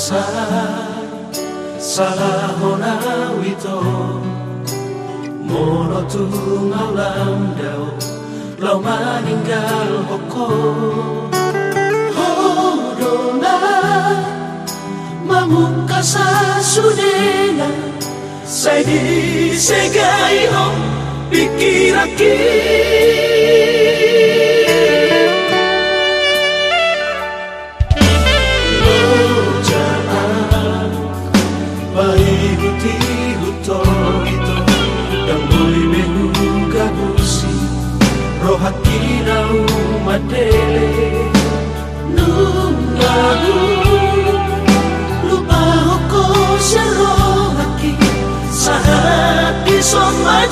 sa salahona wito mono ngalam dao lo maninggal hoko. Hodona mamuka sa sudena saya disegai hong pikirakin 双慢